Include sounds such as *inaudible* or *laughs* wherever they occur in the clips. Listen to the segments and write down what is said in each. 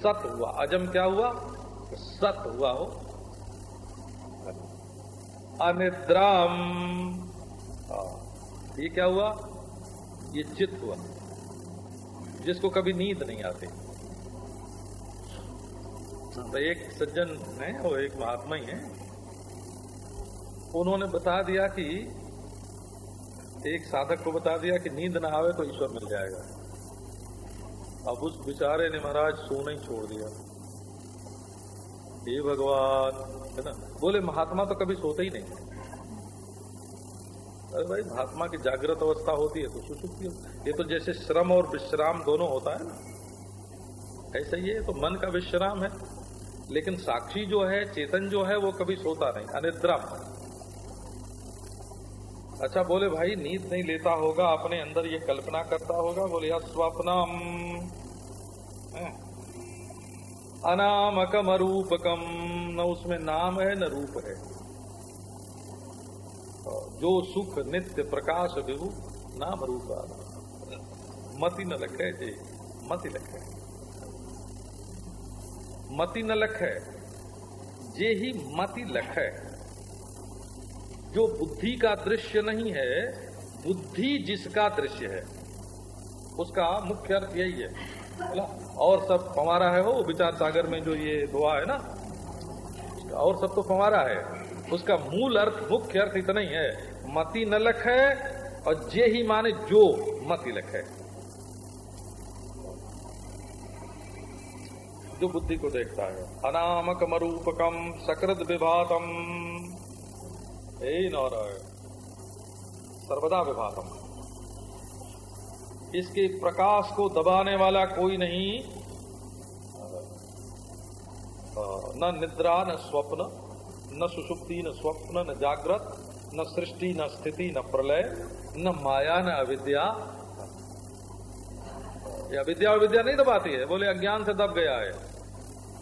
सत हुआ। अजम क्या हुआ? सत हुआ हो। अनिद्राम। हाँ, ये क्या हुआ? ये चित हुआ। जिसको कभी नींद नहीं आती। तो एक सज्जन है वो एक महात्मा ही है। उन्होंने बता दिया कि एक साधक को बता दिया कि नींद ना आवे तो ईश्वर मिल जाएगा। अब उस बेचारे ने महाराज सोना ही छोड़ दिया। हे भगवान, है ना? बोले, महात्मा तो कभी सोते ही नहीं। अरे भाई, महात्मा की जागृत अवस्था होती है तो सुसुप्ति ये तो जैसे श्रम और विश्राम दोनों होता है ना। ऐसा ही है तो मन का विश्राम है। लेकिन साक्षी जो है, चेतन जो है, वो कभी सोता नहीं। अनिद्रम अच्छा बोले, भाई, नींद नहीं लेता होगा, अपने अंदर ये कल्पना करता होगा। बोले स्वप्नम अनामकम अरूपकम न उसमें नाम है, न रूप है। जो सुख, नित्य, प्रकाश, विभु, नाम रूप मति न लखे, जी मति लखे। मति न लखे, जे ही मति लखे। जो बुद्धि का दृश्य नहीं है, बुद्धि जिसका दृश्य है, उसका मुख्य अर्थ यही है। और सब फवारा है वो, विचार सागर में जो ये दुआ है ना और सब तो फवारा है। उसका मूल अर्थ, मुख्य अर्थ इतना ही है, मति न लख है और जे ही माने जो मति लख। है जो बुद्धि को देखता है अनामक मरूपकम सकृत विभातम। सर्वदा विभातम इसके प्रकाश को दबाने वाला कोई नहीं न निद्रा, न स्वप्न, न सुषुप्ति न स्वप्न, न जागृत, न सृष्टि, न स्थिति, न प्रलय, न माया, न अविद्या। या विद्या विद्या नहीं दबाती है, बोले अज्ञान से दब गया है।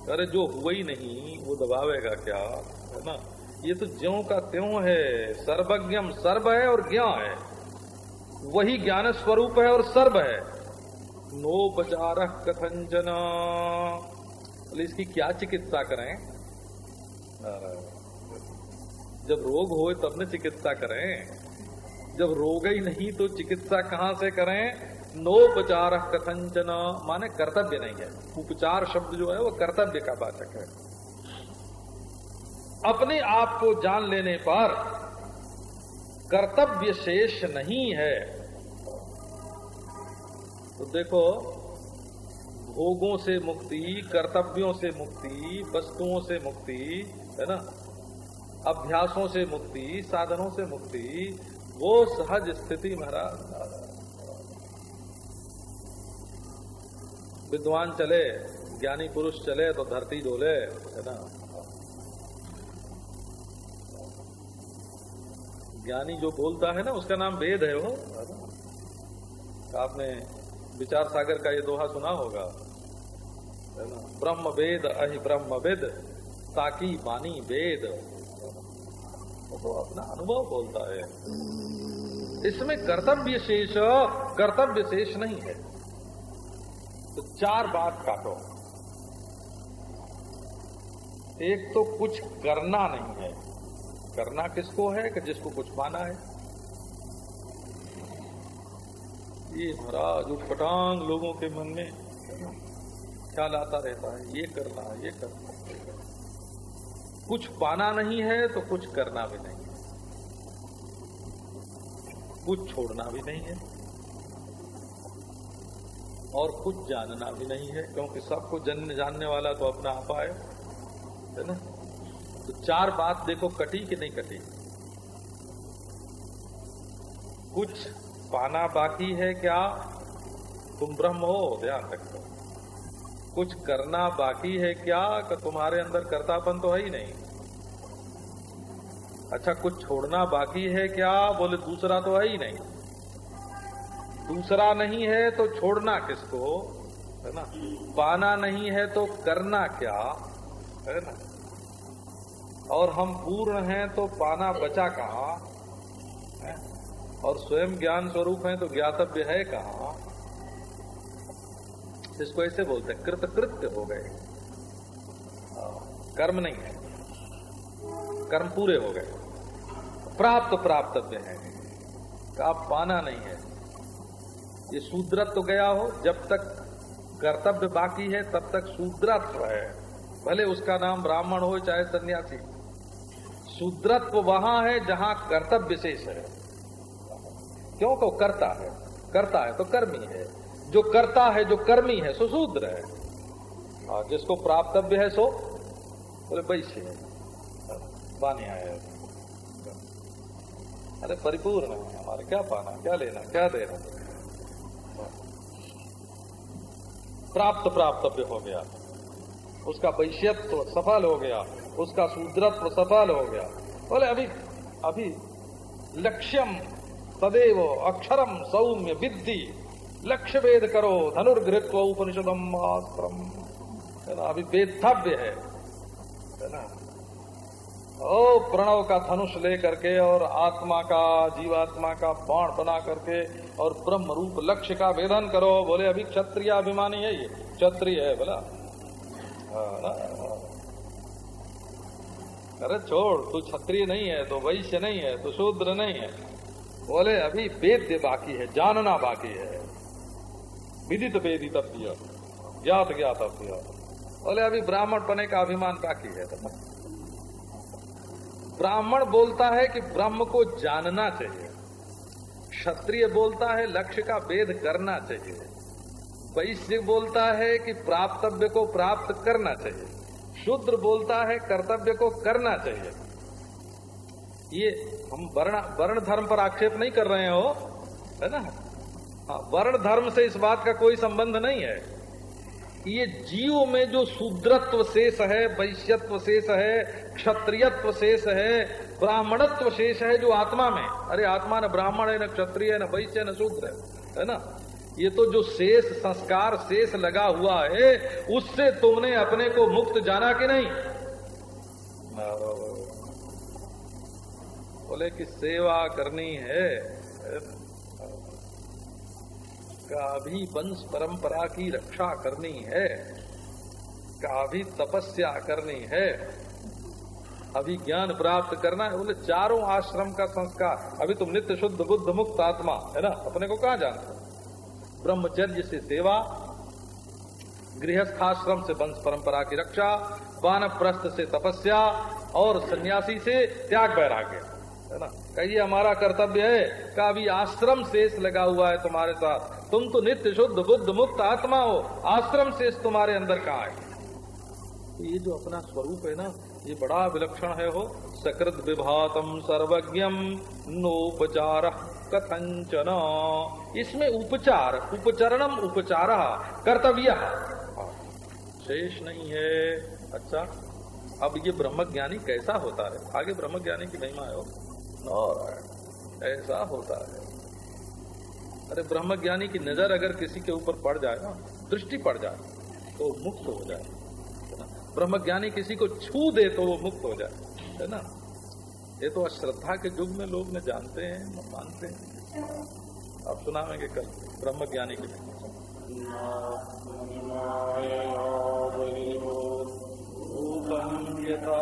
अरे जो हुआ ही नहीं, वो दबावेगा क्या? है ना? ये तो ज्यो का त्यों है, सर्वज्ञम सर्व है और ज्ञा है। वही ज्ञान स्वरूप है और सर्व है। नोपचार कथंजन इसकी क्या चिकित्सा करें? जब रोग हो तब न चिकित्सा करें। जब रोग ही नहीं तो चिकित्सा कहाँ से करें? नोपचार कथंचन माने कर्तव्य नहीं है। उपचार शब्द जो है वो कर्तव्य का वाचक है। अपने आप को जान लेने पर कर्तव्य शेष नहीं है। तो देखो, भोगों से मुक्ति, कर्तव्यों से मुक्ति, वस्तुओं से मुक्ति, है ना? अभ्यासों से मुक्ति, साधनों से मुक्ति, वो सहज स्थिति महाराज। विद्वान चले, ज्ञानी पुरुष चले तो धरती डोले, है ना? ज्ञानी जो बोलता है ना, उसका नाम वेद है वो। आपने विचार सागर का ये दोहा सुना होगा। ब्रह्म वेद अहि ब्रह्म वेद ताकि बानी वेद। तो अपना अनुभव बोलता है। इसमें कर्तव्य शेष कर्तव्य शेष नहीं है। तो चार बात काटो। एक तो कुछ करना नहीं है। करना किसको है कि जिसको कुछ पाना है? ये महाराज उठपटांग लोगों के मन में ख्याल आता रहता है? ये करना है, ये करना है कुछ पाना नहीं है तो कुछ करना भी नहीं है। कुछ छोड़ना भी नहीं है और कुछ जानना भी नहीं है, क्योंकि सबको जन, जानने वाला तो अपना आपा है है ना? तो चार बात देखो कटी कि नहीं कटी? कुछ पाना बाकी है क्या? तुम ब्रह्म हो, ध्यान रखो। कुछ करना बाकी है क्या? कि तुम्हारे अंदर कर्तापन तो है ही नहीं। अच्छा कुछ छोड़ना बाकी है क्या? बोले, दूसरा तो है ही नहीं। दूसरा नहीं है तो छोड़ना किसको? है ना? पाना नहीं है तो करना क्या? है ना? और हम पूर्ण हैं तो पाना बचा कहा? और स्वयं ज्ञान स्वरूप है तो ज्ञातव्य है कहा? इसको ऐसे बोलते हैं कृतकृत्य हो गए। कर्म नहीं है। कर्म पूरे हो गए। प्राप्त प्राप्तव्य है। का पाना नहीं है। ये शूद्रत्व तो गया हो, जब तक कर्तव्य बाकी है, तब तक शूद्रत्व है। भले उसका नाम ब्राह्मण हो चाहे सन्यासी। शूद्रत्व वहाँ है जहाँ कर्तव्य शेष है। क्यों को करता है? करता है तो कर्मी है। जो करता है, जो कर्मी है सो शूद्र है और जिसको प्राप्तव्य है सो बोले वैश्य है। बानिया है। अरे परिपूर्ण है हमारे, क्या पाना, क्या लेना, क्या देना? प्राप्त, प्राप्तव्य हो गया। उसका वैश्यत्व सफल हो गया। उसका शूद्रत्व सफल हो गया। बोले, अभी अभी लक्ष्यम तदेव अक्षरम सौम्य विद्धि। लक्ष्य वेद करो धनुर्घृत्व उपनिषदम है अभी वेदव्य है। है ना? ओ, प्रणव का धनुष ले करके और आत्मा का, जीवात्मा का बाण बना करके और ब्रह्म रूप लक्ष्य का वेदन करो। बोले, अभी क्षत्रिय अभिमानी है ये। क्षत्रिय है, बोला। अरे छोड़, तू क्षत्रिय नहीं है तो वैश्य नहीं है तो शूद्र नहीं है। बोले, अभी वेद्य बाकी है, जानना बाकी है। विदित वेदितव्य ज्ञात ज्ञातव्य बोले, अभी ब्राह्मण बने का अभिमान बाकी है तो ब्राह्मण बोलता है कि ब्रह्म को जानना चाहिए। क्षत्रिय बोलता है, लक्ष्य का वेद करना चाहिए। वैश्य बोलता है कि प्राप्तव्य को प्राप्त करना चाहिए। शूद्र बोलता है, कर्तव्य को करना चाहिए। ये हम वर्ण वर्ण धर्म पर आक्षेप नहीं कर रहे हो, है ना? हाँ वर्ण धर्म से इस बात का कोई संबंध नहीं है ये जीव में जो शूद्रत्व शेष है, वैश्यत्व शेष है, क्षत्रियत्व शेष है, ब्राह्मणत्व शेष है, जो आत्मा में। अरे, आत्मा न ब्राह्मण है, न क्षत्रिय है, न वैश्य, न शूद्र है ना? ये तो जो शेष संस्कार, शेष लगा हुआ है, उससे तुमने अपने को मुक्त जाना कि नहीं? बोले कि सेवा करनी है। का भी वंश परंपरा की रक्षा करनी है का भी तपस्या करनी है, अभी ज्ञान प्राप्त करना है। बोले, चारों आश्रम का संस्कार। अभी तुम नित्य शुद्ध बुद्ध मुक्त आत्मा, है ना? अपने को कहा जानते ब्रह्मचर्य से सेवा, गृहस्थाश्रम से वंश परंपरा की रक्षा, वानप्रस्थ से तपस्या और सन्यासी से त्याग वैराग्य। है ना? कहिए, हमारा कर्तव्य है का अभी आश्रम शेष लगा हुआ है तुम्हारे साथ। तुम तो नित्य शुद्ध, बुद्ध मुक्त आत्मा हो। आश्रम शेष तुम्हारे अंदर कहा है? ये जो अपना स्वरूप है ना, ये बड़ा विलक्षण है, हो। सकृत विभातम सर्वज्ञम नोपचार। कथंचन इसमें उपचार, उपचरणम उपचार, कर्तव्य। शेष नहीं है। अच्छा अब ये ब्रह्मज्ञानी कैसा होता है? आगे ब्रह्मज्ञानी की महिमा है ऐसा होता है। अरे, ब्रह्मज्ञानी की नज़र अगर किसी के ऊपर पड़ जाए ना, दृष्टि पड़ जाए तो मुक्त हो जाए। ब्रह्मज्ञानी किसी को छू दे तो वो मुक्त हो जाए। है ना? ये तो अश्रद्धा के युग में लोग न जानते हैं, न मानते हैं। आप सुनावेंगे कल ब्रह्म ज्ञानी के यथा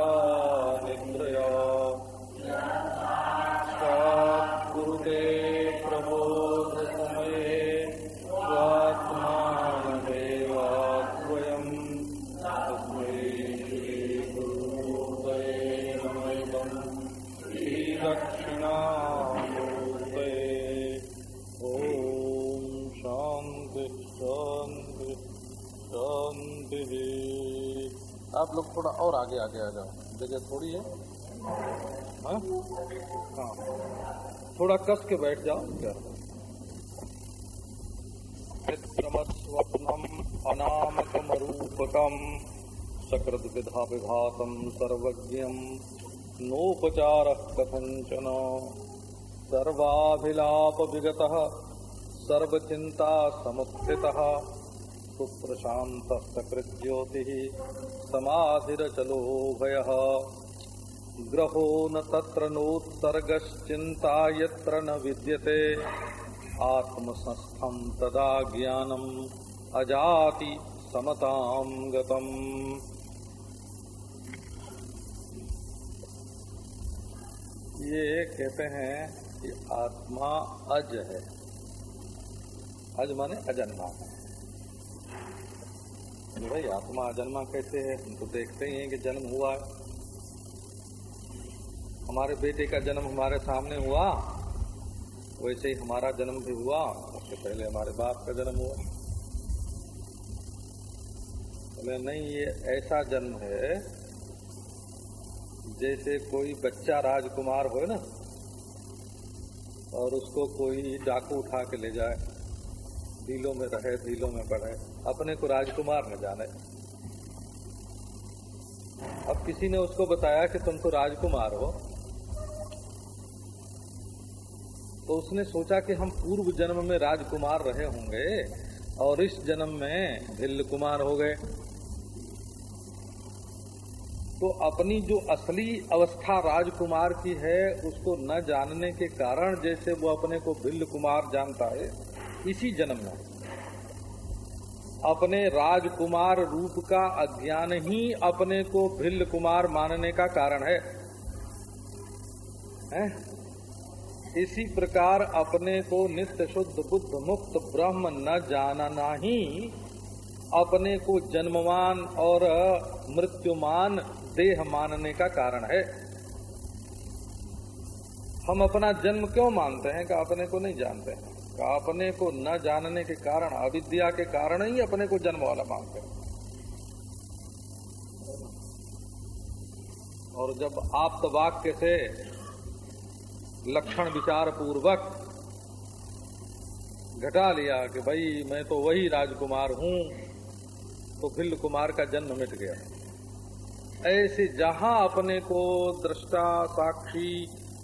लोग थोड़ा और आगे आगे आ जाओ। जगह थोड़ी है। हाँ? हाँ। थोड़ा कस के बैठ जाओ। क्या? स्वप्नम अनामकम रूपकम सकृत विधा विभातम सर्वज्ञम नोपचार कथंचन सर्वाभिलाप विगत सर्वचिंता समुत्थितः। सुप्रशांत सकृज्योति समाधिरचलो भय ग्रहो न तत्र नोत्सर्गश्चिन्ता यत्र न विद्यते। आत्मसंस्थम तदा ज्ञानम अजाति समताम ये कहते हैं कि आत्मा अज है। अज माने अजन्मा। है भाई आत्मा अजन्मा कैसे है? हम तो देखते ही हैं कि जन्म हुआ है। हमारे बेटे का जन्म हमारे सामने हुआ। वैसे ही हमारा जन्म भी हुआ। उसके पहले हमारे बाप का जन्म हुआ। बोले, नहीं, ये ऐसा जन्म है जैसे कोई बच्चा राजकुमार हो ना, और उसको कोई डाकू उठा के ले जाए। दिलों में रहे दिलों में बढ़े, अपने को राजकुमार न जाने। अब किसी ने उसको बताया कि तुम तो राजकुमार हो तो उसने सोचा कि हम पूर्व जन्म में राजकुमार रहे होंगे और इस जन्म में भिल्ल कुमार हो गए। तो अपनी जो असली अवस्था राजकुमार की है, उसको न जानने के कारण जैसे वो अपने को भिल्ल कुमार जानता है इसी जन्म में। अपने राजकुमार रूप का अज्ञान ही अपने को भिल्ल कुमार मानने का कारण है, है? इसी प्रकार अपने को नित्य शुद्ध बुद्ध मुक्त ब्रह्म न जानना ही अपने को जन्मवान और मृत्युमान देह मानने का कारण है। हम अपना जन्म क्यों मानते हैं कि अपने को नहीं जानते हैं? अपने को न जानने के कारण, अविद्या के कारण ही अपने को जन्म वाला मानते हैं और जब आप वाक्य से लक्षण विचार पूर्वक घटा लिया कि भाई, मैं तो वही राजकुमार हूँ तो भिल्ल कुमार का जन्म मिट गया। ऐसे जहाँ अपने को दृष्टा, साक्षी,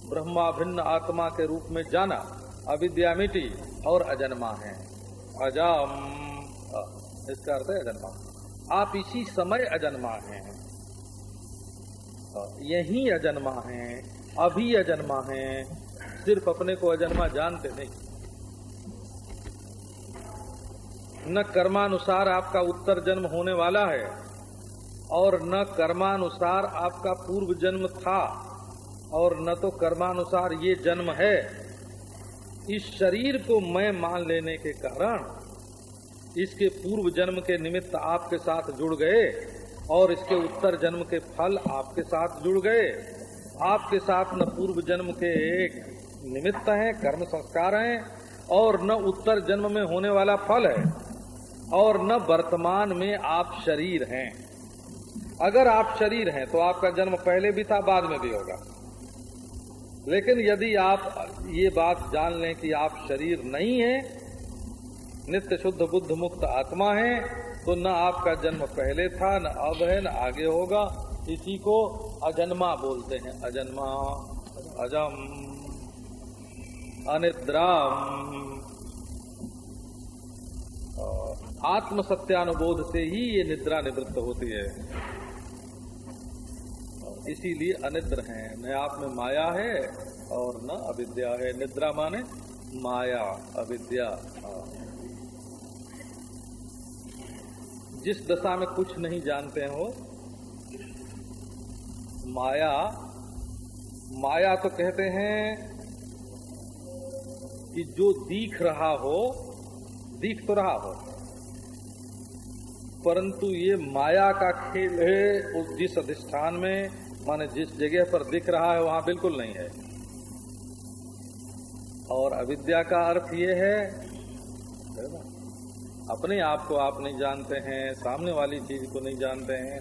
ब्रह्मा, भिन्न आत्मा के रूप में जाना अविद्या मिटी और अजन्मा है। अजम इसका अर्थ है अजन्मा। आप इसी समय अजन्मा हैं। यही अजन्मा है, अभी अजन्मा है, सिर्फ़ अपने को अजन्मा जानते नहीं। न कर्मानुसार आपका उत्तर जन्म होने वाला है, और न कर्मानुसार आपका पूर्व जन्म था, और न तो कर्मानुसार ये जन्म है। इस शरीर को मैं मान लेने के कारण इसके पूर्व जन्म के निमित्त आपके साथ जुड़ गए और इसके उत्तर जन्म के फल आपके साथ जुड़ गए। आपके साथ न पूर्व जन्म के एक निमित्त हैं, कर्म संस्कार हैं और न उत्तर जन्म में होने वाला फल है और न वर्तमान में आप शरीर हैं। अगर आप शरीर हैं तो आपका जन्म पहले भी था, बाद में भी होगा। लेकिन यदि आप ये बात जान लें कि आप शरीर नहीं है, नित्य शुद्ध बुद्ध मुक्त आत्मा है तो न आपका जन्म पहले था, न अब है, न आगे होगा। इसी को अजन्मा बोलते हैं। अजन्मा, अजम, अनिद्राम। आत्म सत्यानुबोध से ही ये निद्रा निवृत्त होती है। इसीलिए अनिद्र हैं। न आप में माया है और न अविद्या है। निद्रा माने माया, अविद्या। जिस दशा में कुछ नहीं जानते हो, माया माया तो कहते हैं कि जो दिख रहा हो, दिख तो रहा हो, परंतु ये माया का खेल है उस जिस अधिष्ठान में माने जिस जगह पर दिख रहा है, वहाँ बिल्कुल नहीं है। और अविद्या का अर्थ ये है अपने आप को आप नहीं जानते हैं, सामने वाली चीज़ को नहीं जानते हैं।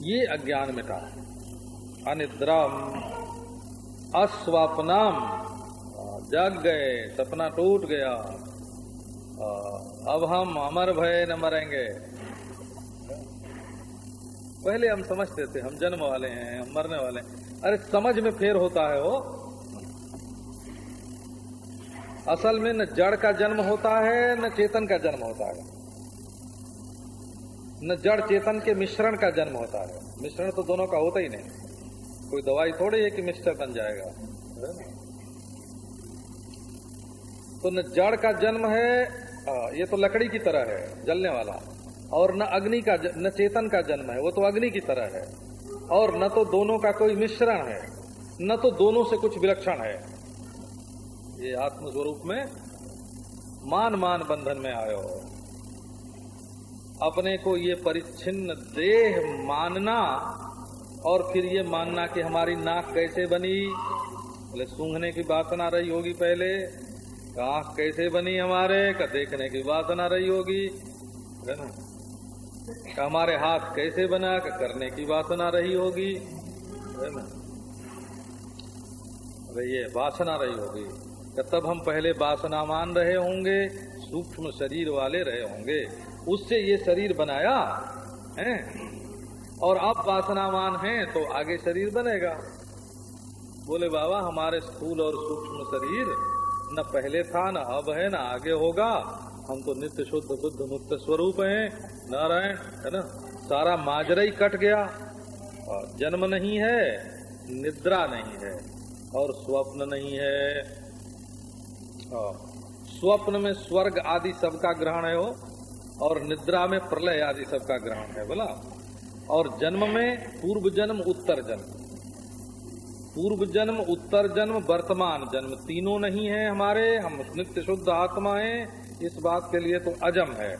ये अज्ञान मिटा अनिद्रम, अस्वप्नम, जग गए, सपना टूट गया। अब हम अमर भय न मरेंगे। पहले हम समझते थे, हम जन्म वाले हैं, हम मरने वाले हैं। अरे, समझ में फेर होता है वो। असल में न जड़ का जन्म होता है, न चेतन का जन्म होता है। न जड़ चेतन के मिश्रण का जन्म होता है। मिश्रण तो दोनों का होता ही नहीं। कोई दवाई थोड़ी है कि मिक्सचर बन जाएगा। तो न जड़ का जन्म है ये तो लकड़ी की तरह है, जलने वाला। और न अग्नि का न चेतन का जन्म है, वो तो अग्नि की तरह है। और न तो दोनों का कोई मिश्रण है, न तो दोनों से कुछ विलक्षण है। ये आत्मस्वरूप में मान मान बंधन में आयो अपने को ये परिच्छिन्न देह मानना और फिर ये मानना कि हमारी नाक कैसे बनी। बोले, सूंघने की बात ना रही होगी पहले, आँख कैसे बनी हमारे, का देखने की बात ना रही होगी। है ना? हमारे हाथ कैसे बना करने की वासना रही होगी? है ना? अरे ये वासना रही होगी तब हम पहले वासना मान रहे होंगे, सूक्ष्म शरीर वाले रहे होंगे। उससे ये शरीर बनाया, है? और अब वासनामान है तो आगे शरीर बनेगा। बोले, बाबा, हमारे स्थूल और सूक्ष्म शरीर न पहले था, न अब है, न आगे होगा। हम तो नित्य शुद्ध, बुद्ध मुक्त स्वरूप हैं। नारायण, है ना? सारा माजरा ही कट गया। और जन्म नहीं है, निद्रा नहीं है, और स्वप्न नहीं है। और स्वप्न में स्वर्ग आदि सबका ग्रहण है वो, और निद्रा में प्रलय आदि सबका ग्रहण है, बोला। और जन्म में पूर्व जन्म, उत्तर जन्म। पूर्व जन्म, उत्तर जन्म, वर्तमान जन्म। तीनों नहीं है हमारे, हम नित्य शुद्ध आत्मा हैं। इस बात के लिए तो अजम है।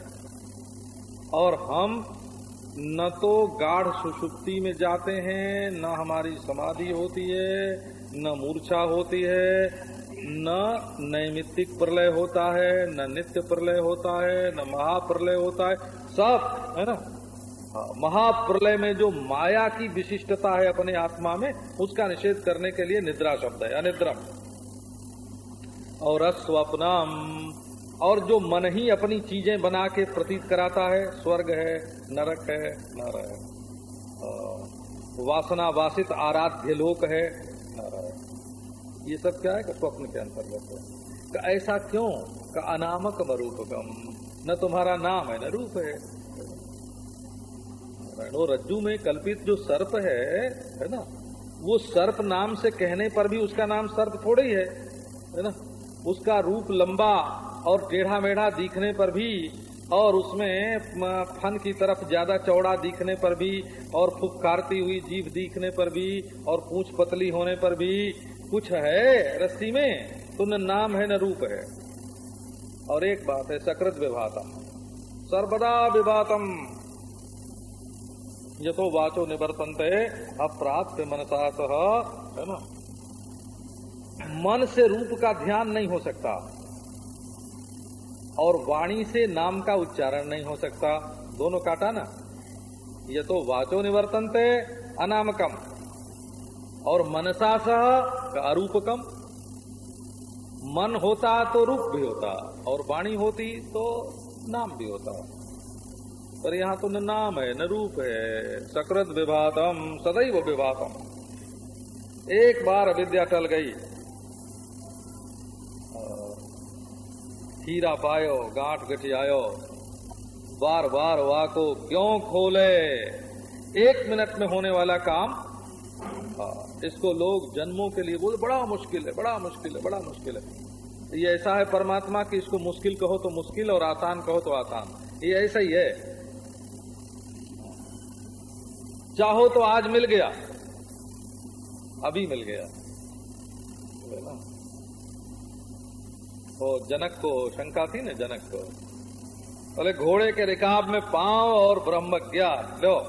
और हम न तो गाढ़ सुषुप्ति में जाते हैं न हमारी समाधि होती है न मूर्छा होती है न नैमित्तिक प्रलय होता है न नित्य प्रलय होता है न महाप्रलय होता है सब है ना? हाँ, महाप्रलय में जो माया की विशिष्टता है अपने आत्मा में उसका निषेध करने के लिए निद्रा शब्द है अनिद्रम। और अस्वप्नम और जो मन ही अपनी चीज़ें बना के प्रतीत कराता है, स्वर्ग है, नरक है नर है वासना वासित आराध्य लोक है ये सब क्या है स्वप्न के अंतर्गत है? का ऐसा क्यों? का अनामक रूपकम न तुम्हारा नाम है, न रूप है। रज्जू में कल्पित जो सर्प है है ना? वो सर्प नाम से कहने पर भी उसका नाम सर्प थोड़ा ही है है ना? उसका रूप लंबा और टेढ़ा मेढ़ा दिखने पर भी और उसमें फन की तरफ़ ज़्यादा चौड़ा दिखने पर भी और फुफकारती हुई जीभ दिखने पर भी और पूछ पतली होने पर भी कुछ है रस्सी में? तो न नाम है न रूप है। और एक बात है, सकृत विभाता सर्वदा विभातम। यथो वाचो निवर्तनते अप्राप्त मनसा सह, है ना? मन से रूप का ध्यान नहीं हो सकता। और वाणी से नाम का उच्चारण नहीं हो सकता। दोनों काटा ना? ये तो वाचो निवर्तनते अनामकम। और मनसा सह अरूपकम। मन होता तो रूप भी होता, और वाणी होती तो नाम भी होता। पर यहाँ तो न नाम है, न रूप है। सकृत विभातम, सदैव विभातम। एक बार अविद्या टल गई। हीरा पायो, गांठ गठियायो बार बार वाह को क्यों खोले। एक मिनट में होने वाला काम इसको लोग जन्मों के लिए बोले, बड़ा मुश्किल है, बड़ा मुश्किल है, बड़ा मुश्किल है। ये ऐसा है परमात्मा कि इसको मुश्किल कहो तो मुश्किल और आसान कहो तो आसान। ये ऐसा ही है। चाहो तो आज मिल गया, अभी मिल गया। वो जनक को शंका थी ना जनक को बोले घोड़े के रिकाब में पाँव और ब्रह्म ज्ञान। लो।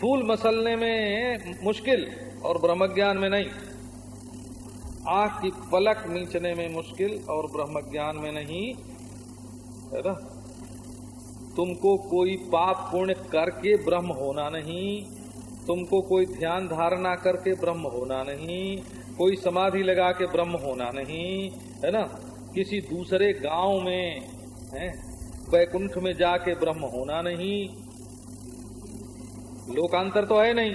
फूल मसलने में मुश्किल और ब्रह्म ज्ञान में नहीं। आँख की पलक नीचने में मुश्किल और ब्रह्म ज्ञान में नहीं। है ना? तुमको कोई पाप पुण्य करके ब्रह्म होना नहीं। तुमको कोई ध्यान धारणा करके ब्रह्म होना नहीं। कोई समाधि लगा के ब्रह्म होना नहीं, है ना? किसी दूसरे गाँव में, है, वैकुंठ में जाके ब्रह्म होना नहीं। लोकांतर तो है नहीं,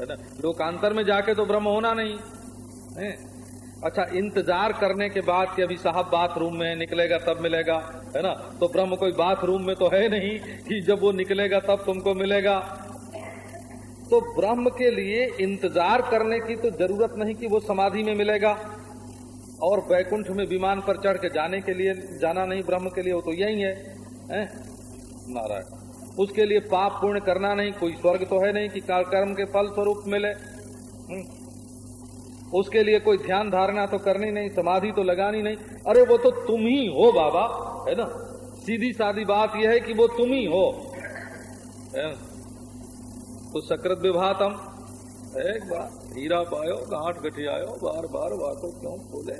है ना? लोकांतर में जाके तो ब्रह्म होना नहीं, है? अच्छा इंतज़ार करने के बाद कि अभी साहब बाथरूम में निकलेगा, तब मिलेगा, है ना? तो ब्रह्म कोई बाथरूम में तो है नहीं कि जब वो निकलेगा, तब तुमको मिलेगा। तो ब्रह्म के लिए इंतज़ार करने की तो ज़रूरत नहीं कि वो समाधि में मिलेगा। और बैकुंठ में विमान पर चढ़ के जाने के लिए जाना नहीं ब्रह्म के लिए वो तो यही है, है? नारायण। उसके लिए पाप पूर्ण करना नहीं कोई स्वर्ग तो है नहीं कि कर्म के फल स्वरूप मिले। हम्म। उसके लिए कोई ध्यान धारणा तो करनी नहीं समाधि तो लगानी नहीं। अरे वो तो तुम ही हो बाबा है ना? सीधी सादी बात यह है कि वो तुम ही। हो? तो सकृत विभातम। एक बार हीरा पायो, गांठ गठियायो बार बार बातों क्यों खोले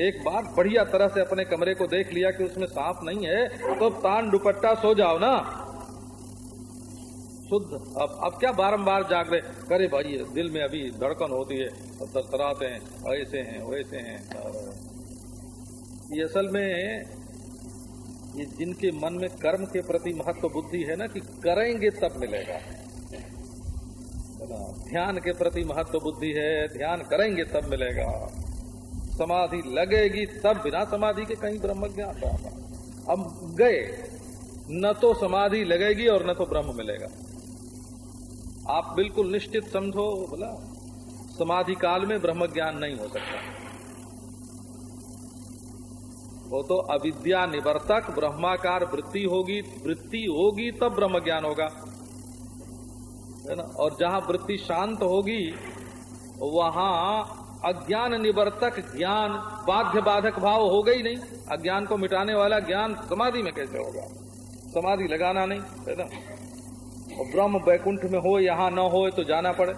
एक बार बढ़िया तरह से अपने कमरे को देख लिया कि उसमें सांप नहीं है तो तान दुपट्टा सो जाओ ना। शुद्ध। अब अब क्या बारंबार जाग रहे? करे भाई दिल में अभी धड़कन होती है। और तरतराते हैं, ऐसे हैं, वैसे हैं। ये असल में, ये जिनके मन में कर्म के प्रति महत्व बुद्धि है ना कि करेंगे तब मिलेगा। ध्यान के प्रति महत्व बुद्धि है, ध्यान करेंगे तब मिलेगा। समाधि लगेगी तब बिना समाधि के कहीं ब्रह्म ज्ञान अब गए, न तो समाधि लगेगी और न तो ब्रह्म मिलेगा। आप बिल्कुल निश्चित समझो, बोला, समाधि काल में ब्रह्म ज्ञान नहीं हो सकता। वो तो अविद्या निवर्तक ब्रह्माकार वृत्ति होगी वृत्ति होगी तब ब्रह्म ज्ञान होगा। है ना? और जहाँ वृत्ति शांत होगी, वहाँ अज्ञान निवर्तक ज्ञान बाध्य बाधक भाव होगा ही नहीं। अज्ञान को मिटाने वाला ज्ञान समाधि में कैसे होगा? समाधि लगाना नहीं, है ना? और ब्रह्म बैकुंठ में हो, यहाँ न हो तो जाना पड़े।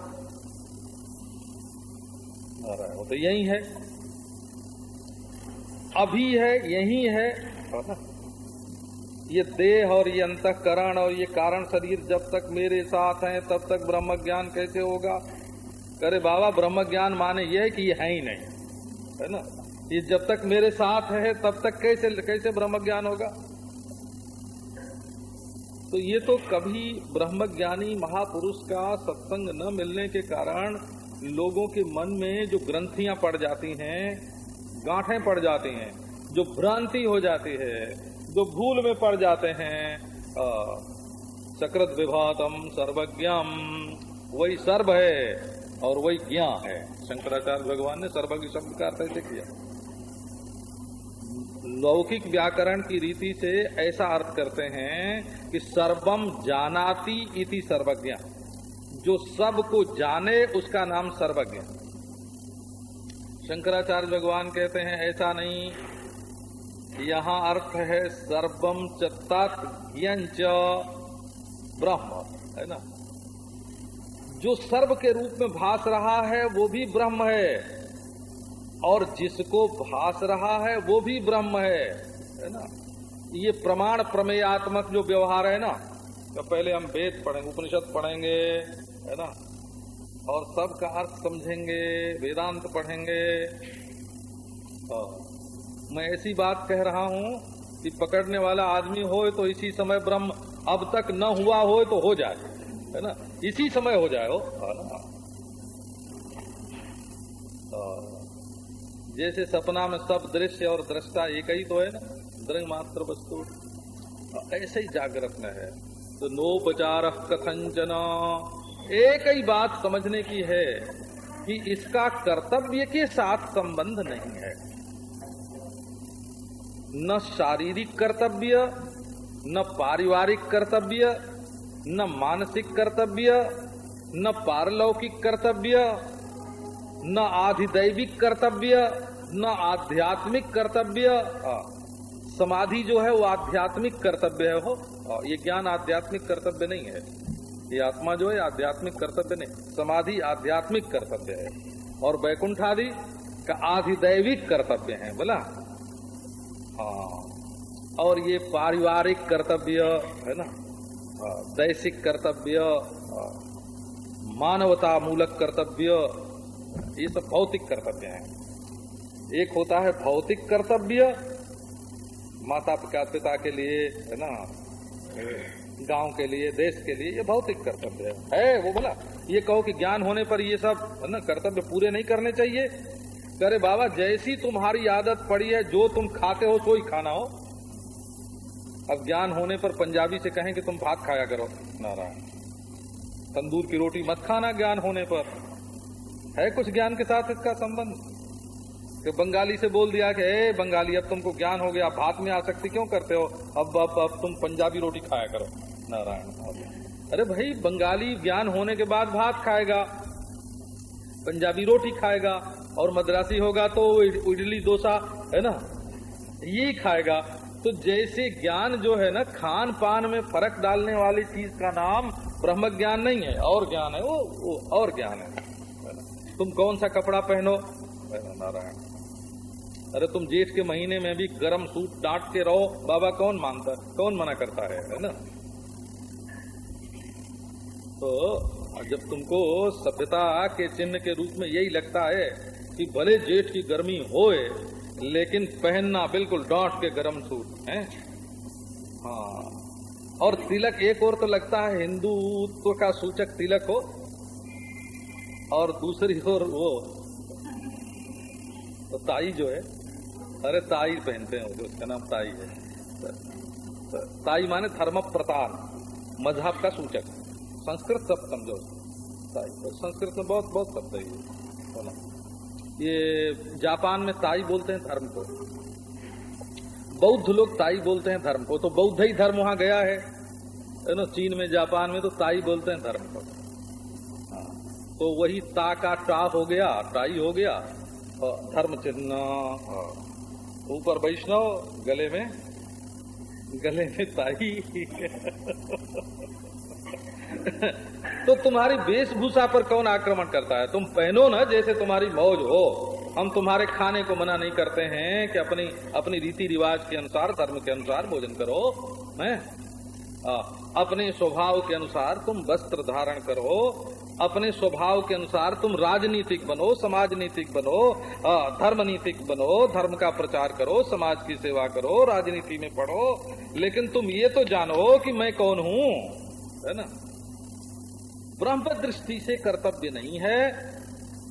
वो तो यही है। अभी है, यही है ये देह और ये अंतकरण और ये कारण शरीर जब तक मेरे साथ हैं, तब तक ब्रह्म ज्ञान कैसे होगा? करे बाबा ब्रह्म ज्ञान माने ये है कि ये है ही नहीं, है ना? ये जब तक मेरे साथ है, तब तक कैसे कैसे ब्रह्म ज्ञान होगा? तो ये तो कभी ब्रह्मज्ञानी महापुरुष का सत्संग न मिलने के कारण लोगों के मन में जो ग्रंथियाँ पड़ जाती हैं, गांठें पड़ जाती हैं, जो भ्रांति हो जाती है जो भूल में पड़ जाते हैं सकृत विभातम सर्वज्ञम। वही सर्व है और वही ज्ञा है। शंकराचार्य भगवान ने सर्वज्ञ शब्द का अर्थ ऐसे किया। लौकिक व्याकरण की रीति से ऐसा अर्थ करते हैं कि सर्वम जानाति इति सर्वज्ञ। जो सबको जाने, उसका नाम सर्वज्ञ। शंकराचार्य भगवान कहते हैं, ऐसा नहीं। यहाँ अर्थ है सर्वम चतज्ञ ब्रह्म, है ना? जो सर्व के रूप में भास रहा है, वो भी ब्रह्म है। और जिसको भास रहा है, वो भी ब्रह्म है है ना? ये प्रमाण प्रमेयात्मक जो व्यवहार है ना तो पहले हम वेद पढ़ेंगे, उपनिषद पढ़ेंगे, है ना? और सब का अर्थ समझेंगे, वेदांत पढ़ेंगे। मैं ऐसी बात कह रहा हूँ कि पकड़ने वाला आदमी हो तो इसी समय ब्रह्म अब तक न हुआ हो तो हो जाए, है ना? इसी समय हो जाए, हो जैसे सपना में सब दृश्य और दृष्टा एक ही तो है ना दृंग मात्र वस्तु ऐसे ही जागृत में है। तो नोपचार कथंजन। एक ही बात समझने की है कि इसका कर्तव्य के साथ संबंध नहीं है। न शारीरिक कर्तव्य, न पारिवारिक कर्तव्य, न मानसिक कर्तव्य, न पारलौकिक कर्तव्य, न आधिदैविक कर्तव्य, न आध्यात्मिक कर्तव्य। समाधि जो है वो आध्यात्मिक कर्तव्य है हो ये ज्ञान आध्यात्मिक कर्तव्य नहीं है। ये आत्मा जो है आध्यात्मिक कर्तव्य नहीं, समाधि आध्यात्मिक कर्तव्य है। और बैकुंठ आदि का आधिदैविक कर्तव्य है, बोला? हाँ और ये पारिवारिक कर्तव्य, है ना? दैसिक कर्तव्य मानवता मूलक कर्तव्य, ये सब भौतिक कर्तव्य हैं। एक होता है भौतिक कर्तव्य, माता पिता पिता के लिए, है ना? गाँव के लिए, देश के लिए ये भौतिक कर्तव्य है। है, वो बोला, ये कहो कि ज्ञान होने पर ये सब, है ना, कर्तव्य पूरे नहीं करने चाहिए। करे बाबा, जैसी तुम्हारी आदत पड़ी है, जो तुम खाते हो सो ही खाना हो। अब ज्ञान होने पर पंजाबी से कहें कि तुम भात खाया करो, नारायण। तंदूर की रोटी मत खाना ज्ञान होने पर। है कुछ ज्ञान के साथ इसका संबंध? कि बंगाली से बोल दिया कि, ए बंगाली, अब तुमको ज्ञान हो गया, भात में आसक्ति क्यों करते हो? अब अब अब तुम पंजाबी रोटी खाया करो। नारायण अरे भाई, बंगाली ज्ञान होने के बाद भात खाएगा, पंजाबी रोटी खाएगा और मद्रासी होगा तो इडली डोसा है ना? ये खाएगा। तो जैसे ज्ञान जो है ना खान पान में फ़र्क डालने वाली चीज़ का नाम ब्रह्म ज्ञान नहीं है और ज्ञान है वो, वो और ज्ञान है। तुम कौन सा कपड़ा पहनो? नारायण। अरे तुम जेठ के महीने में भी गर्म सूट डांट के रहो बाबा कौन मानता कौन मना करता है है ना? तो जब तुमको सभ्यता के चिन्ह के रूप में यही लगता है कि भले जेठ की गर्मी होए, लेकिन पहनना बिल्कुल डांट के गर्म सूट, है? हाँ। और तिलक, एक और तो लगता है हिंदुत्व का सूचक तिलक हो, और दूसरी ओर वो तो ताई जो है, अरे ताई पहनते हैं, उसका नाम ताई है। ताई माने धर्म प्रतान मज़हब का सूचक, संस्कृत शब्द समझो ताई तो संस्कृत में बहुत बहुत शब्द है ये। ये जापान में ताई बोलते हैं धर्म को। बौद्ध लोग ताई बोलते हैं धर्म को। तो बौद्ध ही धर्म वहाँ गया है। ना चीन में जापान में तो ताई बोलते हैं धर्म को। हाँ, तो वही ता का टा हो गया टाई हो गया धर्म चिन्ह हाँ, ऊपर वैष्णव गले में गले में ताई। *laughs* तो तुम्हारी वेशभूषा पर कौन आक्रमण करता है? तुम पहनो ना जैसे तुम्हारी मौज हो। हम तुम्हारे खाने को मना नहीं करते हैं कि अपनी अपनी रीति रिवाज के अनुसार, धर्म के अनुसार भोजन करो। मैं? अपने स्वभाव के अनुसार तुम वस्त्र धारण करो। अपने स्वभाव के अनुसार तुम राजनीतिक बनो समाज नीतिक बनो। धर्म नीतिक बनो, धर्म का प्रचार करो, समाज की सेवा करो, राजनीति में पढ़ो। लेकिन तुम ये तो जानो कि मैं कौन हूँ, है ना? ब्रह्म दृष्टि से कर्तव्य नहीं है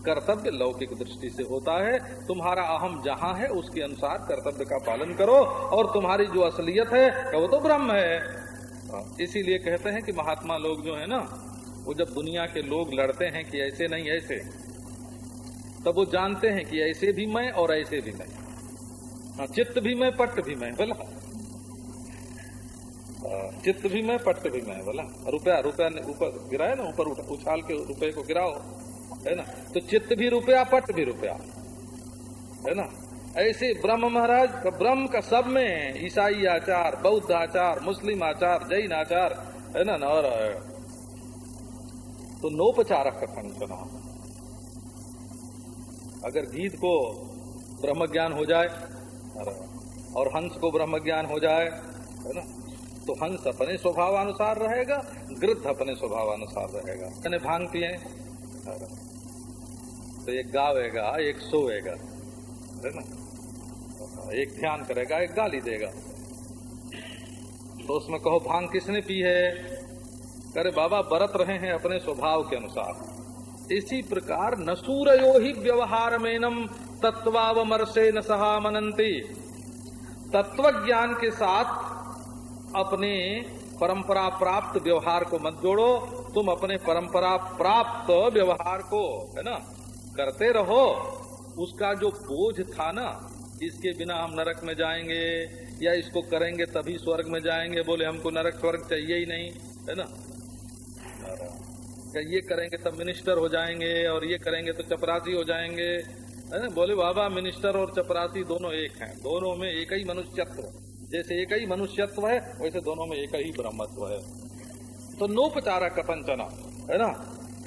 कर्तव्य लौकिक दृष्टि से होता है। तुम्हारा अहम जहाँ है उसके अनुसार कर्तव्य का पालन करो और तुम्हारी जो असलियत है वो तो ब्रह्म है? हाँ, इसीलिए कहते हैं कि महात्मा लोग जो है ना वो जब दुनिया के लोग लड़ते हैं कि ऐसे नहीं ऐसे तब वो जानते हैं कि ऐसे भी मैं और ऐसे भी मैं। हाँ, चित्त भी मैं पट्ट भी मैं बोला। चित्त भी मैं पट्ट भी मैं, बोला। रुपया रुपया ऊपर गिराए ना, ऊपर उछाल के रुपए को गिराओ, है ना? तो चित्त भी रुपया, पट भी रुपया, है ना? ऐसे ब्रह्म महाराज, का ब्रह्म का सब में ईसाई आचार, बौद्ध आचार, मुस्लिम आचार, जैन आचार, है ना और तो नोपचारक कथन सुना अगर गीत को ब्रह्म ज्ञान हो जाए, और हंस को ब्रह्म ज्ञान हो जाए, है ना? तो हंस अपने स्वभावानुसार रहेगा गृद्ध अपने स्वभावानुसार रहेगा। मैंने भाँग पिए तो एक गावेगा, एक सोएगा है ना? एक ध्यान करेगा, एक गाली देगा। तो उसमें कहो, भाँग किसने पी है? करे, बाबा, बरत रहे हैं अपने स्वभाव के अनुसार। इसी प्रकार नसूरयो ही व्यवहार मेनम तत्वावमर्शे न सहा मनंती तत्व ज्ञान के साथ अपने परंपरा प्राप्त व्यवहार को मत जोड़ो, तुम अपने परंपरा प्राप्त व्यवहार को, है ना, करते रहो। उसका जो बोझ था ना, इसके बिना हम नरक में जाएँगे, या इसको करेंगे तभी स्वर्ग में जाएँगे, बोले हमको नरक स्वर्ग चाहिए ही नहीं, है ना? ये करेंगे तब मिनिस्टर हो जाएँगे, और ये करेंगे तो चपरासी हो जाएँगे, है ना? बोले बाबा मिनिस्टर और चपरासी दोनों एक हैं, दोनों में एक ही मनुष्य मनुष्यत्व। जैसे एक ही मनुष्यत्व है, वैसे दोनों में एक ही ब्रह्मत्व है। तो नोपचारा कपंचना, है ना?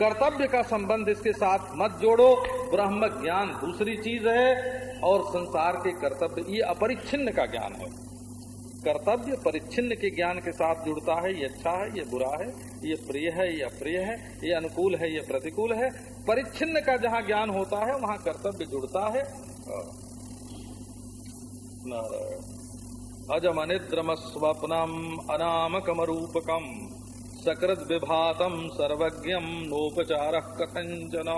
कर्तव्य का संबंध इसके साथ मत जोड़ो। ब्रह्म ज्ञान दूसरी चीज़ है, और संसार के कर्तव्य, ये अपरिच्छिन्न का ज्ञान है। कर्तव्य परिच्छिन्न के ज्ञान के साथ जुड़ता है, ये अच्छा है, ये बुरा है, ये प्रिय है, ये अप्रिय है, ये अनुकूल है, ये प्रतिकूल है। परिच्छिन्न का जहाँ ज्ञान होता है, वहाँ कर्तव्य जुड़ता है। अजमनिद्रम स्वप्नम अनामकम रूपकम सकृत विभातम सर्वज्ञम नोपचार कथंजन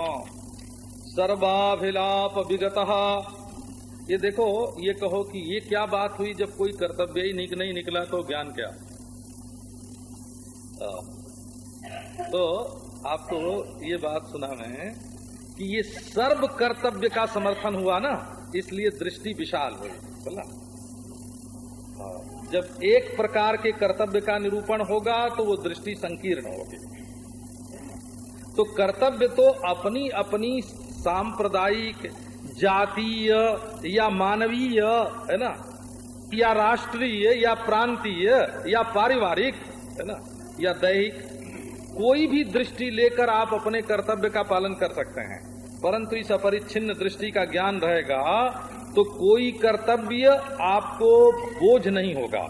सर्वाभिलाप विगत ये देखो, ये कहो कि ये क्या बात हुई जब कोई कर्तव्य ही निक नहीं निकला तो ज्ञान क्या? तो आपको ये बात सुना मैं कि ये सर्व कर्तव्य का समर्थन हुआ ना, इसलिए दृष्टि विशाल हुई बोला जब एक प्रकार के कर्तव्य का निरूपण होगा तो वो दृष्टि संकीर्ण होगी। तो कर्तव्य तो अपनी अपनी सांप्रदायिक, जातीय या मानवीय, है ना? या राष्ट्रीय या प्रांतीय या पारिवारिक, है ना? या दैहिक, कोई भी दृष्टि लेकर आप अपने कर्तव्य का पालन कर सकते हैं। परंतु इस अपरिच्छिन्न दृष्टि का ज्ञान रहेगा तो कोई कर्तव्य आपको बोझ नहीं होगा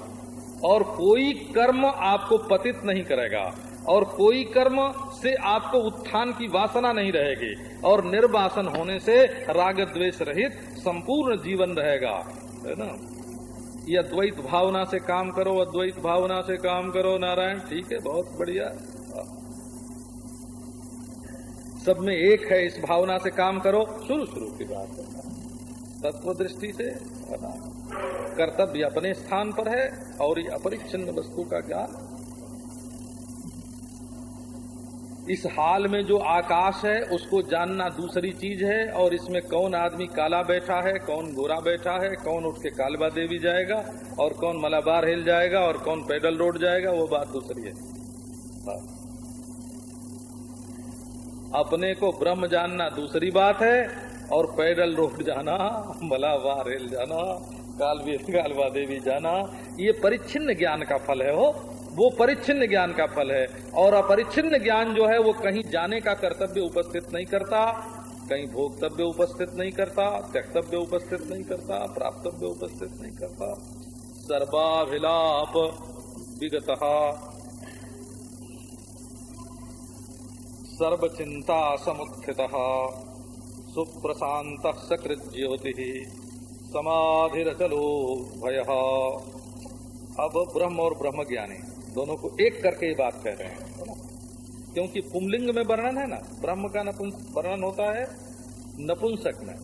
और कोई कर्म आपको पतित नहीं करेगा और कोई कर्म से आपको उत्थान की वासना नहीं रहेगी और निर्वासन होने से राग द्वेष रहित संपूर्ण जीवन रहेगा, है ना? ये अद्वैत भावना से काम करो, अद्वैत भावना से काम करो, नारायण, ठीक है, बहुत बढ़िया। सब में एक है, इस भावना से काम करो, शुरू शुरू की बात है। तत्व दृष्टि से कर्तव्य अपने स्थान पर है और ये अपरिच्छिन्न वस्तु का ज्ञान। इस हाल में जो आकाश है, उसको जानना दूसरी चीज़ है और इसमें कौन आदमी काला बैठा है, कौन गोरा बैठा है, कौन उठ के कालबा देवी जाएगा और कौन मलाबार हिल जाएगा और कौन पैदल रोड जाएगा, वो बात दूसरी है। अपने को ब्रह्म जानना दूसरी बात है और पैदल रोड जाना, मलावा रेल जाना कालवी कालबा देवी जाना, ये परिच्छिन्न ज्ञान का फल है हो वो परिच्छिन्न ज्ञान का फल है। और अपरिच्छिन्न ज्ञान जो है, वो कहीं जाने का कर्तव्य उपस्थित नहीं करता, कहीं भोगतव्य उपस्थित नहीं करता, त्यक्तव्य उपस्थित नहीं करता, प्राप्तव्य उपस्थित नहीं करता। सर्वाभिलाप विगत। सर्वचिंता समुत्थित। सुप्रशांत सकृत ज्योति समाधिरचलो भय। अब ब्रह्म और ब्रह्म ज्ञानी दोनों को एक करके ये बात कह रहे हैं क्योंकि पुमलिंग में वर्णन है ना ब्रह्म का वर्णन होता है नपुंसक में।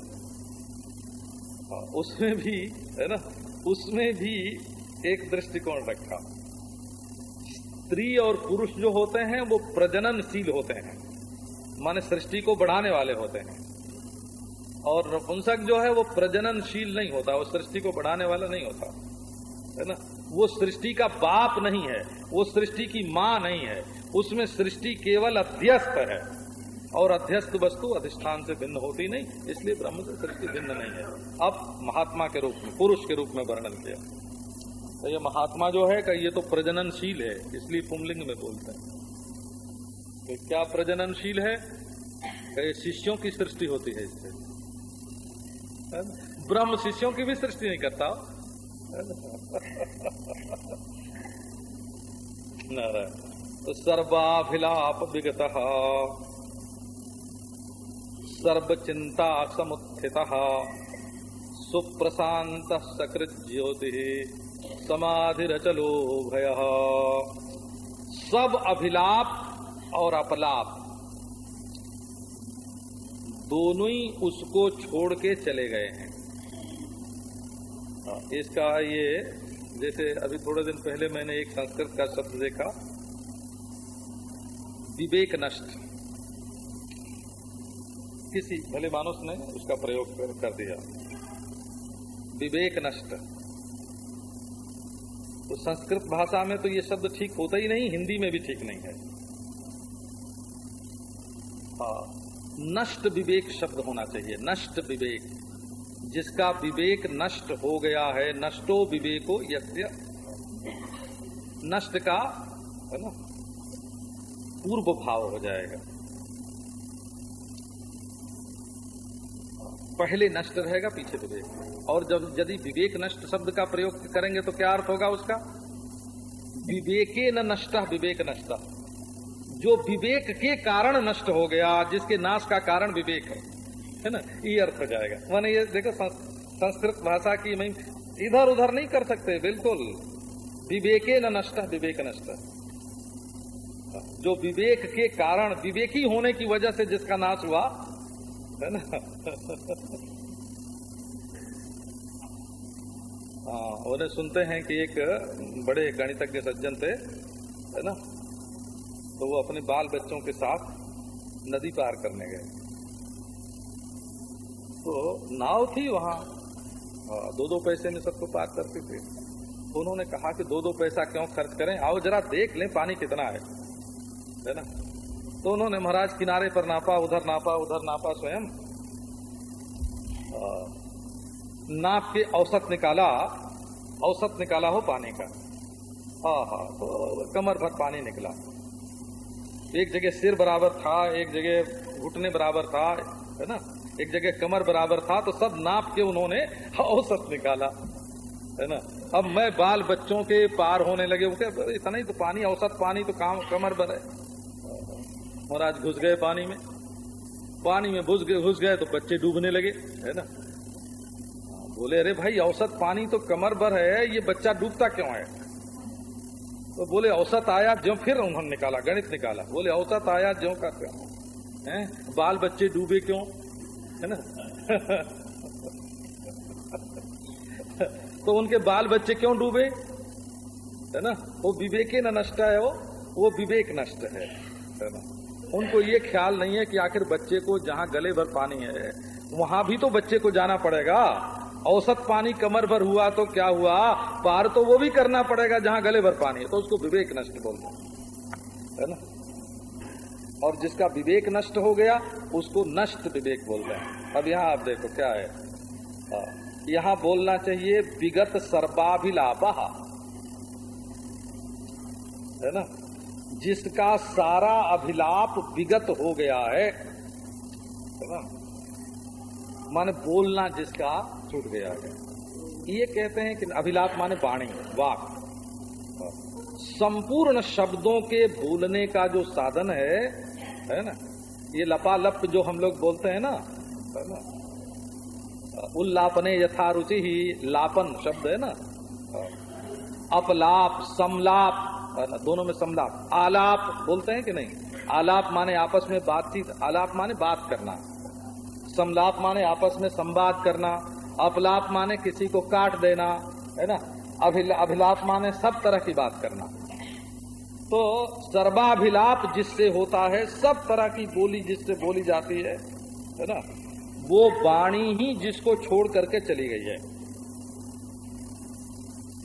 हाँ, उसमें भी है ना? उसमें भी एक दृष्टिकोण रखा। स्त्री और पुरुष जो होते हैं वो प्रजननशील होते हैं। माने सृष्टि को बढ़ाने वाले होते हैं। और नपुंसक जो है वो प्रजननशील नहीं होता, वो सृष्टि को बढ़ाने वाला नहीं होता, है ना? वो सृष्टि का बाप नहीं है, वो सृष्टि की माँ नहीं है, उसमें सृष्टि केवल अध्यस्त है, और अध्यस्त वस्तु अधिष्ठान से भिन्न होती नहीं, इसलिए ब्रह्म से सृष्टि भिन्न नहीं है। अब महात्मा के रूप में, पुरुष के रूप में वर्णन किया। तो ये महात्मा जो है ये तो प्रजननशील है, इसलिए पुमलिंग में बोलते हैं। तो क्या प्रजननशील है? ये शिष्यों की सृष्टि होती है इससे। ब्रह्म शिष्यों की भी सृष्टि नहीं करता। तो सर्वाभिलाप विगत। सर्वचिंता समुत्थित सुप्रशांत सकृत ज्योति समाधिरचलो भय सब अभिलाप और अपलाप। दोनों ही उसको छोड़ के चले गए हैं। हाँ, इसका ये जैसे अभी थोड़े दिन पहले मैंने एक संस्कृत का शब्द देखा विवेक नष्ट। किसी भले मानुष ने उसका प्रयोग कर दिया। विवेक नष्ट। तो संस्कृत भाषा में तो ये शब्द ठीक होता ही नहीं हिंदी में भी ठीक नहीं है। हाँ नष्ट विवेक शब्द होना चाहिए, नष्ट विवेक। जिसका विवेक नष्ट हो गया है, नष्टो विवेको यस्य। नष्ट का, है ना, पूर्व भाव हो जाएगा। पहले नष्ट रहेगा, पीछे विवेक। और जब, यदि विवेक नष्ट शब्द का प्रयोग करेंगे तो क्या अर्थ होगा उसका? विवेके न नष्ट, विवेक नष्ट। जो विवेक के कारण नष्ट हो गया, जिसके नाश का कारण विवेक है। है ना? ये अर्थ हो जाएगा। माने ये देखो संस्कृत भाषा की मैं इधर उधर नहीं कर सकते, बिल्कुल। विवेके न नष्ट, विवेक नष्ट। जो विवेक के कारण विवेकी होने की वजह से जिसका नाश हुआ, है ना? *laughs* हाँ उन्हें सुनते हैं कि एक बड़े गणितज्ञ सज्जन थे, है ना? तो वो अपने बाल बच्चों के साथ नदी पार करने गए। तो नाव थी वहाँ। हाँ, दो दो पैसे में सबको पार करते थे। उन्होंने कहा कि दो दो पैसा क्यों खर्च करें? आओ जरा देख लें पानी कितना है। है ना? तो उन्होंने महाराज किनारे पर नापा उधर नापा उधर नापा स्वयं। नाप के औसत निकाला। औसत निकाला हो पानी का। हाँ हाँ तो कमर भर पानी निकला। एक जगह सिर बराबर था, एक जगह घुटने बराबर था, है ना? एक जगह कमर बराबर था तो सब नाप के उन्होंने औसत निकाला, है ना? अब मैं बाल बच्चों के पार होने लगे, वो इतना ही तो पानी, औसत पानी तो काम, कमर भर है। महाराज घुस गए पानी में। पानी में घुस गए घुस गए तो बच्चे डूबने लगे, है ना? बोले, अरे भाई, औसत पानी तो कमर भर है, ये बच्चा डूबता क्यों है? तो बोले, औसत आया जो फिर उन्होंने निकाला, गणित निकाला। बोले, औसत आया जो का क्यों? है? बाल बच्चे डूबे क्यों? है ना? तो उनके बाल बच्चे क्यों डूबे? है ना? वो विवेक नष्ट है, वो वो विवेक नष्ट है। है ना? उनको ये ख्याल नहीं है कि आखिर बच्चे को जहाँ गले भर पानी है, वहाँ भी तो बच्चे को जाना पड़ेगा। औसत पानी कमर भर हुआ तो क्या हुआ? पार तो वो भी करना पड़ेगा जहाँ गले भर पानी है। तो उसको विवेक नष्ट बोलते हैं। है ना? और जिसका विवेक नष्ट हो गया, उसको नष्ट विवेक बोलते हैं। अब यहाँ आप देखो क्या है। हाँ। यहाँ बोलना चाहिए, विगत सर्वाभिलाप। है ना? जिसका सारा अभिलाप विगत हो गया है ना? माने बोलना जिसका छूट गया है। ये कहते हैं कि अभिलाप माने वाणी, वाक। संपूर्ण शब्दों के बोलने का जो साधन है है ना? ये लपालप जो हम लोग बोलते हैं ना, है ना? उल्लापने यथारुचि ही, लापन शब्द है ना? अपलाप, समलाप ना? दोनों में समलाप। आलाप बोलते हैं कि नहीं? आलाप माने आपस में बातचीत, आलाप माने बात करना। समलाप माने आपस में संवाद करना। अपलाप माने किसी को काट देना, है ना? अभिलाप माने सब तरह की बात करना। तो सर्वाभिलाप जिससे होता है, सब तरह की बोली जिससे बोली जाती है है ना? वो वाणी ही जिसको छोड़ करके चली गई है।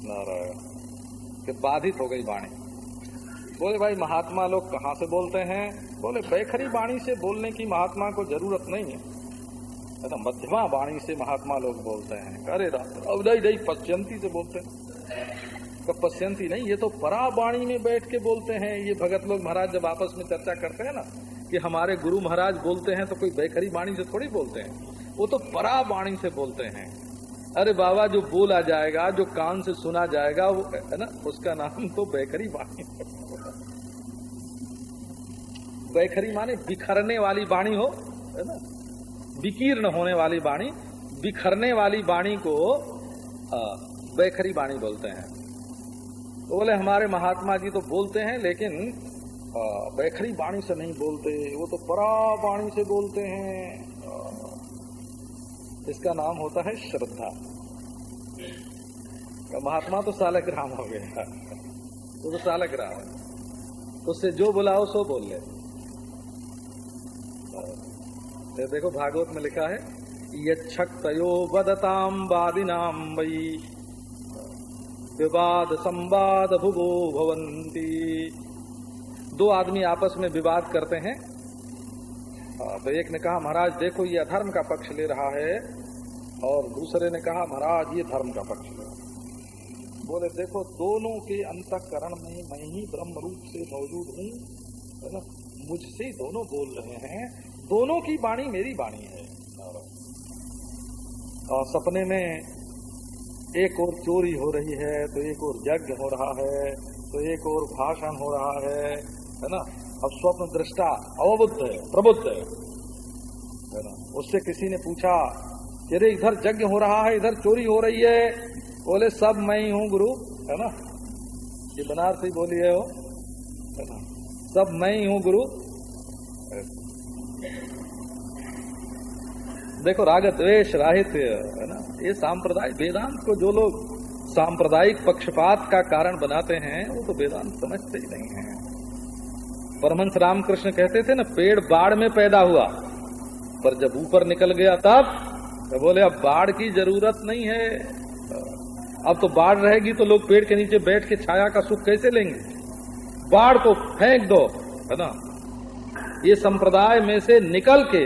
नारायण, कि बाधित हो गई वाणी। बोले, भाई, महात्मा लोग कहाँ से बोलते हैं? बोले, बेखरी वाणी से बोलने की महात्मा को ज़रूरत नहीं है। तो मध्यमा वाणी से महात्मा लोग बोलते हैं। अरे अवदय दई पश्यंती से बोलते हैं। तो पश्यंती नहीं, ये तो परा वाणी में बैठ के बोलते हैं। ये भगत लोग महाराज जब आपस में चर्चा करते हैं ना, कि हमारे गुरु महाराज बोलते हैं तो कोई बैखरी वाणी से थोड़ी बोलते हैं। वो तो परा वाणी से बोलते हैं। अरे बाबा, जो बोला जाएगा, जो कान से सुना जाएगा, वो, है ना, उसका नाम तो बैखरी वाणी बैखरी माने बिखरने वाली वाणी हो, है ना। विकीर्ण होने वाली वाणी, बिखरने वाली वाणी को बैखरी वाणी बोलते हैं। तो बोले, हमारे महात्मा जी तो बोलते हैं, लेकिन बैखरी वाणी से नहीं बोलते। वो तो परा वाणी से बोलते हैं। इसका नाम होता है श्रद्धा। महात्मा तो सालक राम हो गया। वो तो सालक राम है उससे जो बुलाओ सो बोल ले। तो देखो भागवत में लिखा है यो बदताम वादिनाम वही विवाद संवाद भुगो भवंती दो आदमी आपस में विवाद करते हैं। तो एक ने कहा, महाराज, देखो, ये अधर्म का पक्ष ले रहा है। और दूसरे ने कहा, महाराज, ये धर्म का पक्ष ले रहा बोले, देखो, दोनों के अंतकरण में मैं ही ब्रह्म रूप से मौजूद हूँ मुझसे दोनों बोल रहे हैं दोनों की वाणी मेरी वाणी है। और सपने में एक और चोरी हो रही है तो एक और यज्ञ हो रहा है तो एक और भाषण हो रहा है है ना? अब स्वप्न दृष्टा अवबुद्ध है, प्रबुद्ध है। है ना? उससे किसी ने पूछा कि अरे इधर यज्ञ हो रहा है, इधर चोरी हो रही है? बोले, सब मैं ही हूँ गुरु। है ना? ये बनारसी बोली है वो। है ना? सब मैं ही हूँ गुरु। देखो राग द्वेश राहित्य, है ना? ये सांप्रदायिक, वेदांत को जो लोग सांप्रदायिक पक्षपात का कारण बनाते हैं, वो तो वेदांत समझते ही नहीं है। परमंश रामकृष्ण कहते थे ना, पेड़ बाढ़ में पैदा हुआ, पर जब ऊपर निकल गया तब तो बोले, अब बाढ़ की ज़रूरत नहीं है। अब तो बाढ़ रहेगी तो लोग पेड़ के नीचे बैठ के छाया का सुख कैसे लेंगे? बाढ़ को फेंक दो, है ना? ये संप्रदाय में से निकल के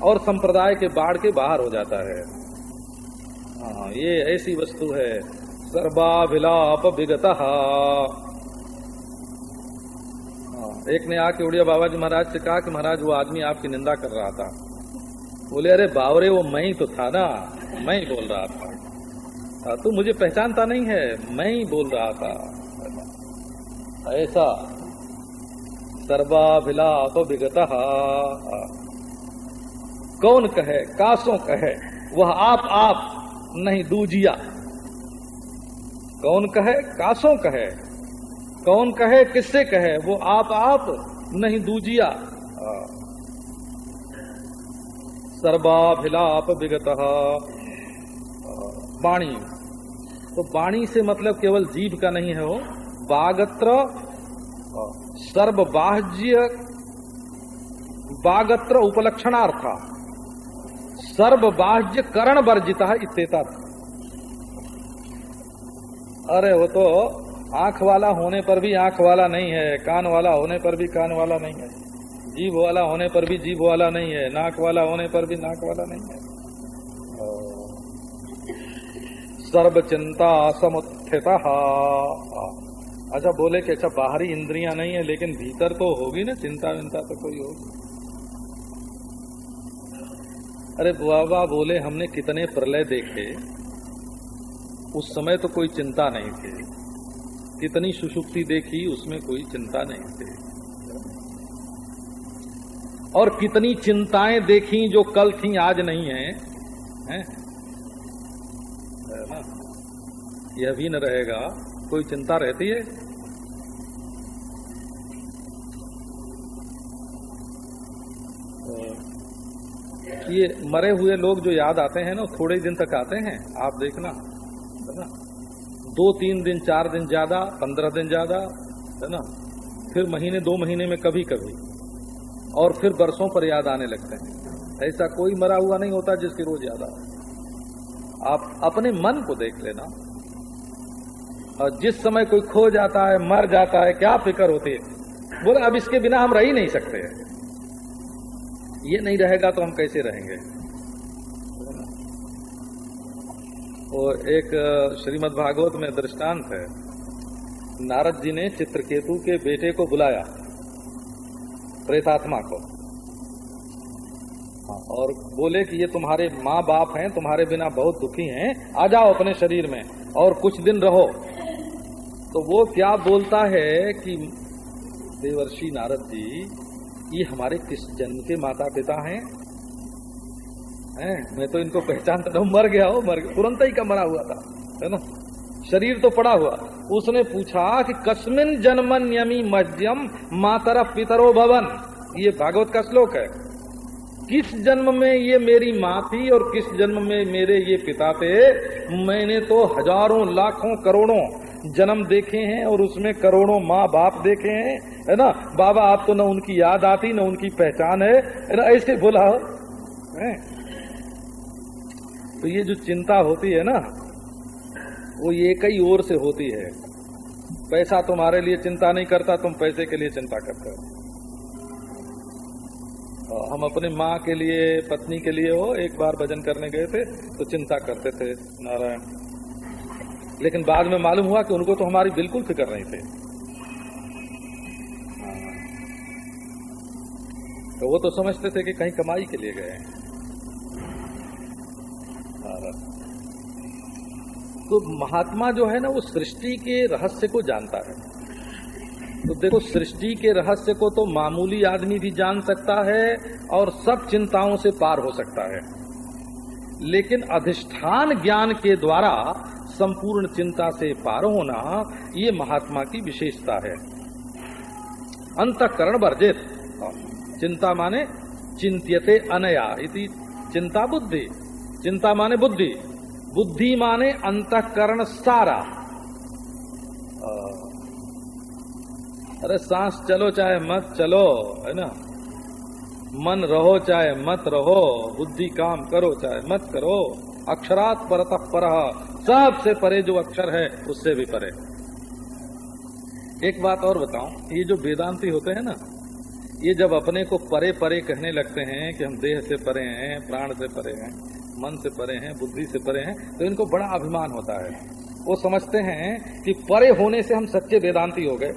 और संप्रदाय के बाढ़ के बाहर हो जाता है। हाँ ये ऐसी वस्तु है। सर्वाभिलाप विगत। हाँ, एक ने आके उड़िया बाबा जी महाराज से कहा कि महाराज वो आदमी आपकी निंदा कर रहा था। बोले अरे बावरे वो मैं ही तो था ना। मैं ही बोल रहा था। तू तो मुझे पहचानता नहीं है। मैं ही बोल रहा था। ऐसा। सर्वाभिलाप विगत कौन कहे, कासों कहे, वह आप आप नहीं दूजिया। कौन कहे, कासों कहे, कौन कहे, किससे कहे, वो आप आप नहीं दूजिया। सर्वाभिलाप विगत वाणी तो वाणी से मतलब केवल जीव का नहीं है वो, बागत्र सर्वबाह्य बागत्र उपलक्षणार्थ। सर्वबाह्य करण वर्जिता इतना अरे, वो तो आँख वाला होने पर भी आँख वाला नहीं है, कान वाला होने पर भी कान वाला नहीं है, जीभ वाला होने पर भी जीभ वाला नहीं है, नाक वाला होने पर भी नाक वाला नहीं है। सर्व चिंता समुत्थित। अच्छा बोले कि अच्छा बाहरी इंद्रियाँ नहीं है लेकिन भीतर तो होगी ना चिंता विंता तो कोई होगी। अरे बाबा बोले हमने कितने प्रलय देखे उस समय तो कोई चिंता नहीं थी। कितनी सुषुप्ति देखी उसमें कोई चिंता नहीं थी। और कितनी चिंताएँ देखी जो कल थी आज नहीं है, है? यह भी न रहेगा कोई चिंता रहती है? ये मरे हुए लोग जो याद आते हैं ना थोड़े दिन तक आते हैं, आप देखना, है ना? दो, तीन दिन, चार दिन ज़्यादा, पंद्रह दिन ज़्यादा, है ना? फिर महीने, दो महीने में कभी कभी, और फिर बरसों पर याद आने लगते हैं। ऐसा कोई मरा हुआ नहीं होता जिसकी रोज याद आ आप अपने मन को देख लेना। और जिस समय कोई खो जाता है, मर जाता है, क्या फ़िक्र होती है? बोले, अब इसके बिना हम रह ही नहीं सकते ये नहीं रहेगा तो हम कैसे रहेंगे? और एक श्रीमद् भागवत में दृष्टांत है। नारद जी ने चित्रकेतु के बेटे को बुलाया, प्रेतात्मा को। और बोले कि, ये तुम्हारे माँ बाप हैं, तुम्हारे बिना बहुत दुखी हैं। आ जाओ अपने शरीर में और कुछ दिन रहो। तो वो क्या बोलता है कि देवर्षि नारद जी, ये हमारे किस जन्म के माता पिता हैं? हैं? मैं तो इनको पहचानता था मर गया हो, मर गया। तुरंत ही का मरा हुआ था, है ना? शरीर तो पड़ा हुआ। उसने पूछा कि कस्मिन जन्मन यमी मध्यम मातर पितरो भवन? ये भागवत का श्लोक है। किस जन्म में ये मेरी माँ थी और किस जन्म में मेरे ये पिता थे मैंने तो हज़ारों, लाखों, करोड़ों जन्म देखे हैं और उसमें करोड़ों माँ बाप देखे हैं, है ना? बाबा आप तो न उनकी याद आती, न उनकी पहचान है है ना? ऐसे बोला। है? तो ये जो चिंता होती है ना, वो ये कई ओर से होती है। पैसा तुम्हारे लिए चिंता नहीं करता, तुम पैसे के लिए चिंता करते हो। हम अपने माँ के लिए, पत्नी के लिए हो, एक बार भजन करने गए थे तो चिंता करते थे, नारायण। लेकिन बाद में मालूम हुआ कि उनको तो हमारी बिल्कुल फ़िक्र नहीं थे। तो वो तो समझते थे कि कहीं कमाई के लिए गए तो महात्मा जो है ना, वो सृष्टि के रहस्य को जानता है। तो देखो, सृष्टि के रहस्य को तो मामूली आदमी भी जान सकता है और सब चिंताओं से पार हो सकता है। लेकिन अधिष्ठान ज्ञान के द्वारा संपूर्ण चिंता से पार होना ये महात्मा की विशेषता है। अंतकरण वर्जित। चिंता माने चिंत्यते अनया इति चिंता बुद्धि। चिंता माने बुद्धि। बुद्धि माने अंतकरण सारा। अरे सांस चलो चाहे मत चलो, है ना? मन रहो चाहे मत रहो, बुद्धि काम करो चाहे मत करो। अक्षरात परत पर। सबसे परे जो अक्षर है, उससे भी परे। एक बात और बताऊँ, ये जो वेदांती होते हैं ना, ये जब अपने को परे परे कहने लगते हैं कि हम देह से परे हैं, प्राण से परे हैं, मन से परे हैं, बुद्धि से परे हैं तो इनको बड़ा अभिमान होता है। वो समझते हैं कि परे होने से हम सच्चे वेदांती हो गए।